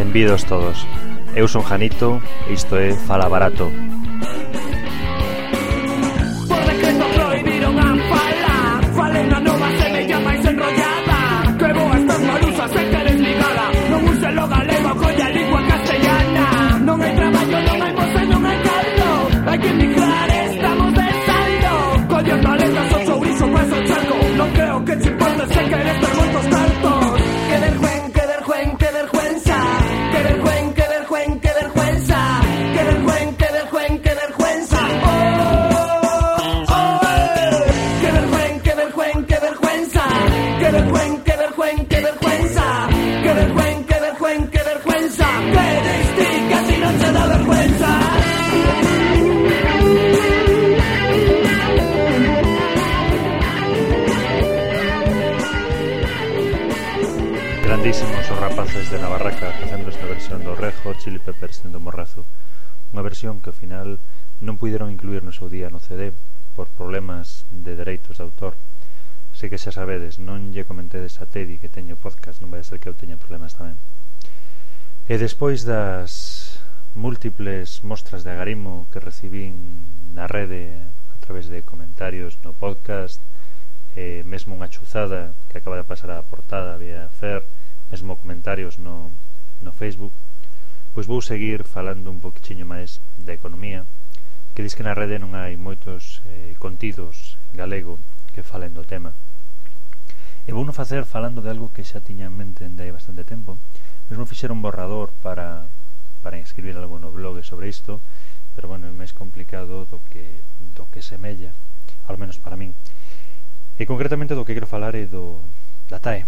Benvidos todos. Eu son Janito e isto é Fala Barato, Grandísimos os rapaces de Navarraca facendo esta versión do Rejo Chili Peppers dentro Morrazo. Unha versión que ao final non puideron incluir no seu día no CD por problemas de dereitos de autor. Sei que xa sabedes, non lle comentedes a Teddy que teño podcast, non vai ser que eu teña problemas tamén. E despois das múltiples mostras de agarimo que recibín na rede a través de comentarios no podcast e mesmo unha chuzada que acaba de pasar a portada vía Fer mesmo comentarios no, no Facebook, pois vou seguir falando un poquichiño máis da economía, que diz que na rede non hai moitos eh, contidos en galego que falen do tema. E vou non facer falando de algo que xa tiña en mente dende hai bastante tempo. Mesmo fixer un borrador para, para escribir algo no blog sobre isto, pero bueno, é máis complicado do que, do que semella, ao menos para min. E concretamente do que quero falar é do, da TAE,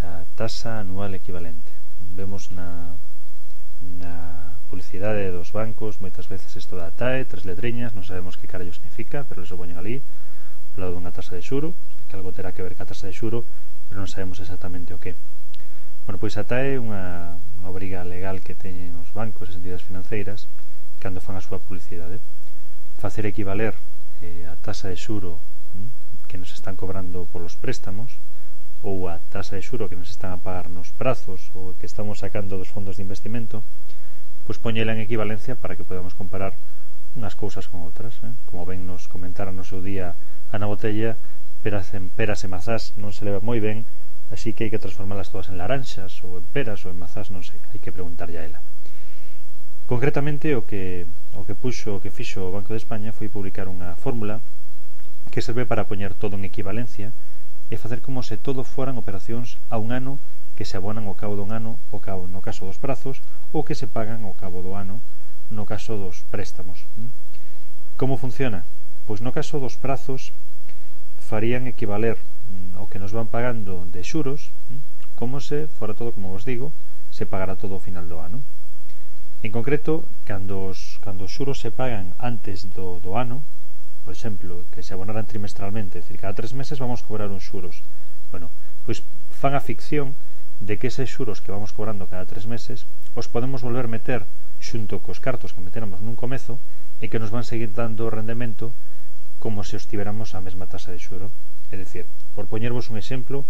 da tasa anual equivalente. Vemos na, na publicidade dos bancos moitas veces isto da TAE, tres letriñas, non sabemos que carallo significa, pero eso poñen ali, lado dunha tasa de xuro, que algo terá que ver ca tasa de xuro, pero non sabemos exactamente o que. Bueno, pois a TAE é unha, unha obriga legal que teñen os bancos e entidades financeiras cando fan a súa publicidade. Facer equivaler eh, a tasa de xuro mm, que nos están cobrando polos préstamos ou a tasa de xuro que nos están a pagar nos prazos ou que estamos sacando dos fondos de investimento, pois poñela en equivalencia para que podamos comparar unhas cousas con outras. Eh? Como ben nos comentaron no seu día Ana Botella, peras, en peras e mazás non se leva moi ben, así que hai que transformalas todas en laranxas ou en peras ou en mazás, non sei, hai que preguntarlle a ela. Concretamente, o que, o que puxo, o que fixo o Banco de España foi publicar unha fórmula que serve para poñer todo en equivalencia e facer como se todo foran operacións a un ano que se abonan ao cabo dun ano o cabo no caso dos prazos ou que se pagan ao cabo do ano no caso dos préstamos. Como funciona? Pois no caso dos prazos farían equivaler o que nos van pagando de xuros como se fora todo, como vos digo, se pagará todo ao final do ano. En concreto, cando os, cando os xuros se pagan antes do, do ano, por exemplo, que se abonaran trimestralmente, é dicir, cada tres meses vamos cobrar uns xuros. Bueno, pois fan a ficción de que eses xuros que vamos cobrando cada tres meses os podemos volver meter xunto cos cartos que meteramos nun comezo e que nos van seguir dando rendemento como se os tiveramos a mesma tasa de xuro. É dicir, por poñervos un exemplo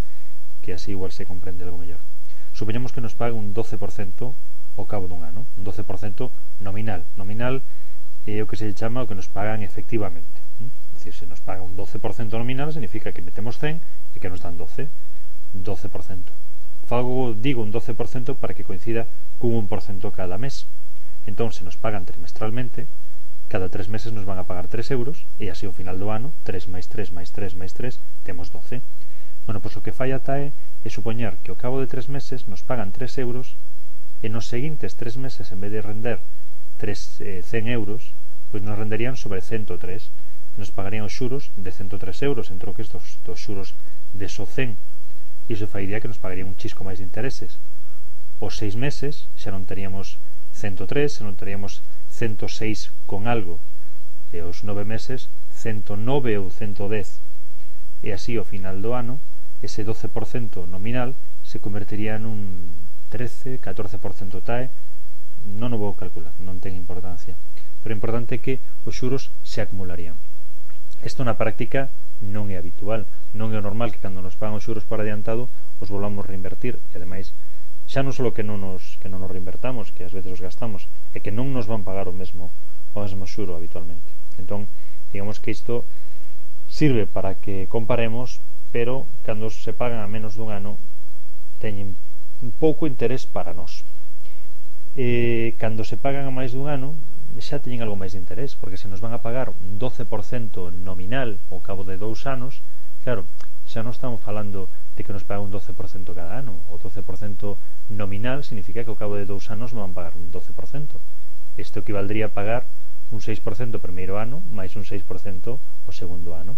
que así igual se comprende algo mellor. Supoñamos que nos pague un 12% ao cabo dun ano, un 12% nominal. Nominal é o que se chama o que nos pagan efectivamente. Es decir, se nos paga un 12% nominal, significa que metemos 100 y que nos dan 12. 12%. Fago, digo un 12% para que coincida con 1% cada mes. Entón, se nos pagan trimestralmente, cada 3 meses nos van a pagar 3 euros, e así ao final do ano, 3 máis 3 máis 3 máis 3, temos 12. Bueno, pois o que falla TAE é supoñer que ao cabo de 3 meses nos pagan 3 euros, e nos seguintes 3 meses, en vez de render 3, eh, 100 euros, pois nos renderían sobre 103 nos pagarían os xuros de 103 euros en troques dos, dos xuros de Socen iso fairía que nos pagarían un chisco máis de intereses. Os seis meses xa non teríamos 103, xa non teríamos 106 con algo. E os nove meses 109 ou 110 e así ao final do ano ese 12% nominal se convertiría nun 13, 14% TAE. Non o vou calcular, non ten importancia. Pero o importante é que os xuros se acumularían. Isto na práctica non é habitual, non é o normal que cando nos pagan os xuros por adiantado os volvamos reinvertir e ademais xa non só que non nos que non nos reinvertamos, que ás veces os gastamos, é que non nos van pagar o mesmo o mesmo xuro habitualmente. Entón, digamos que isto sirve para que comparemos, pero cando se pagan a menos dun ano teñen un pouco interés para nós. E cando se pagan a máis dun ano, xa teñen algo máis de interés, porque se nos van a pagar un 12% nominal ao cabo de dous anos, claro, xa non estamos falando de que nos paga un 12% cada ano, o 12% nominal significa que ao cabo de dous anos me van pagar un 12%. Isto equivaldría a pagar un 6% o primeiro ano, máis un 6% o segundo ano.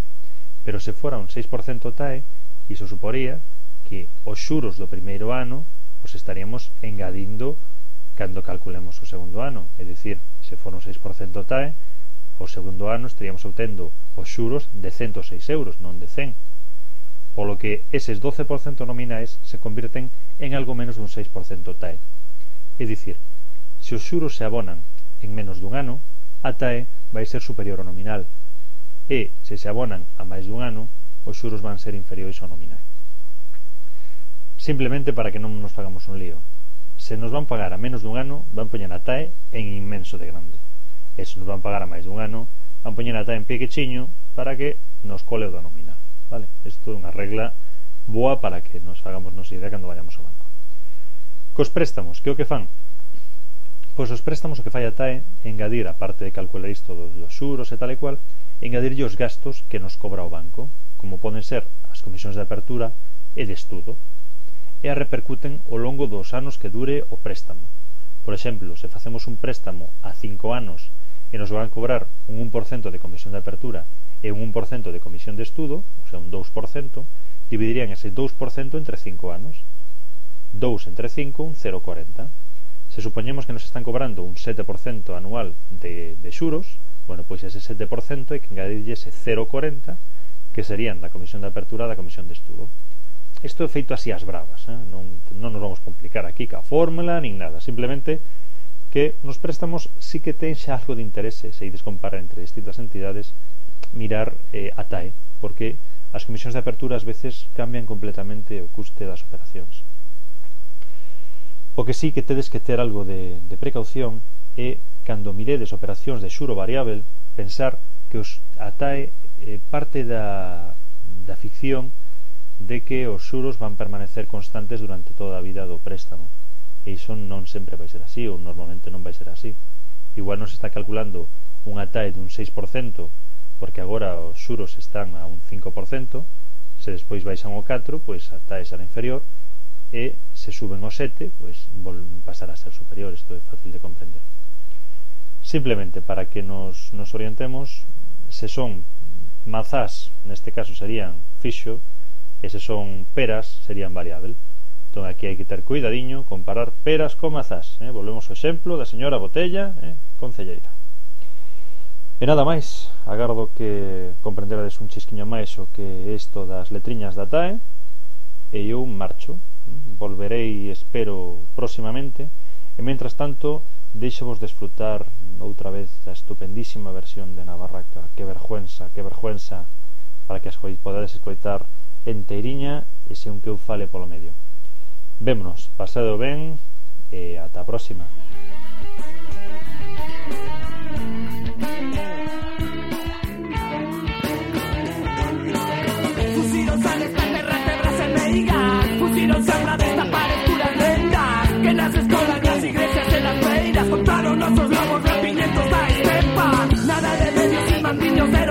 Pero se fora un 6% TAE, iso suporía que os xuros do primeiro ano os estaríamos engadindo cando calculemos o segundo ano, é dicir, se for un 6% TAE, o segundo ano estaríamos obtendo os xuros de 106 euros, non de 100. Polo que eses 12% nominais se convirten en algo menos dun 6% TAE. É dicir, se os xuros se abonan en menos dun ano, a TAE vai ser superior ao nominal. E, se se abonan a máis dun ano, os xuros van ser inferiores ao nominal. Simplemente para que non nos fagamos un lío se nos van pagar a menos dun ano, van poñer a TAE en inmenso de grande. E se nos van pagar a máis dun ano, van poñer a TAE en pequechiño para que nos cole o da nómina. Vale? Isto é unha regla boa para que nos hagamos nos idea cando vayamos ao banco. Cos préstamos, que o que fan? Pois os préstamos o que fai a TAE engadir, a parte de calcular isto dos xuros e tal e cual, engadirlle os gastos que nos cobra o banco, como poden ser as comisións de apertura e de estudo, e a repercuten ao longo dos anos que dure o préstamo. Por exemplo, se facemos un préstamo a 5 anos e nos van cobrar un 1% de comisión de apertura e un 1% de comisión de estudo, o sea, un 2%, dividirían ese 2% entre 5 anos. 2 entre 5, un 0,40. Se supoñemos que nos están cobrando un 7% anual de, de xuros, Bueno, pois ese 7% hai que engadirlle ese 0,40 que serían da comisión de apertura da comisión de estudo. Isto é feito así as bravas, eh? non, non nos vamos complicar aquí ca fórmula nin nada, simplemente que nos préstamos sí que ten xa algo de interese se ides comparar entre distintas entidades mirar eh, a TAE, porque as comisións de apertura ás veces cambian completamente o custe das operacións. O que sí que tedes que ter algo de, de precaución é cando miredes operacións de xuro variável, pensar que os a TAE eh, parte da, da ficción de que os xuros van permanecer constantes durante toda a vida do préstamo. E iso non sempre vai ser así, ou normalmente non vai ser así. Igual non se está calculando unha TAE dun 6%, porque agora os xuros están a un 5%, se despois baixan o 4, pois a TAE será inferior, e se suben o 7, pois volven pasar a ser superior, isto é fácil de comprender. Simplemente para que nos, nos orientemos, se son mazás, neste caso serían fixo, E se son peras, serían variable. Entón aquí hai que ter cuidadiño, comparar peras con mazás. Eh? Volvemos ao exemplo da señora Botella, eh? concelleira. E nada máis, agardo que comprenderades un chisquiño máis o que isto das letriñas da TAE e eu marcho, eh. volverei, espero, próximamente e mentras tanto deixovos desfrutar outra vez da estupendísima versión de Navarraca que vergüenza, que vergüenza para que as podades escoitar enteiriña e según que eu fale polo medio. Vémonos, pasado ben e ata a próxima. Fusiros al extraterrestres en Meigas, fusiros a destapar escuras lentas, que naces con las iglesias en las feiras, contaron nuestros lobos rapiñentos da estepa, nada de medios y mandiños de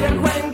del encuentro.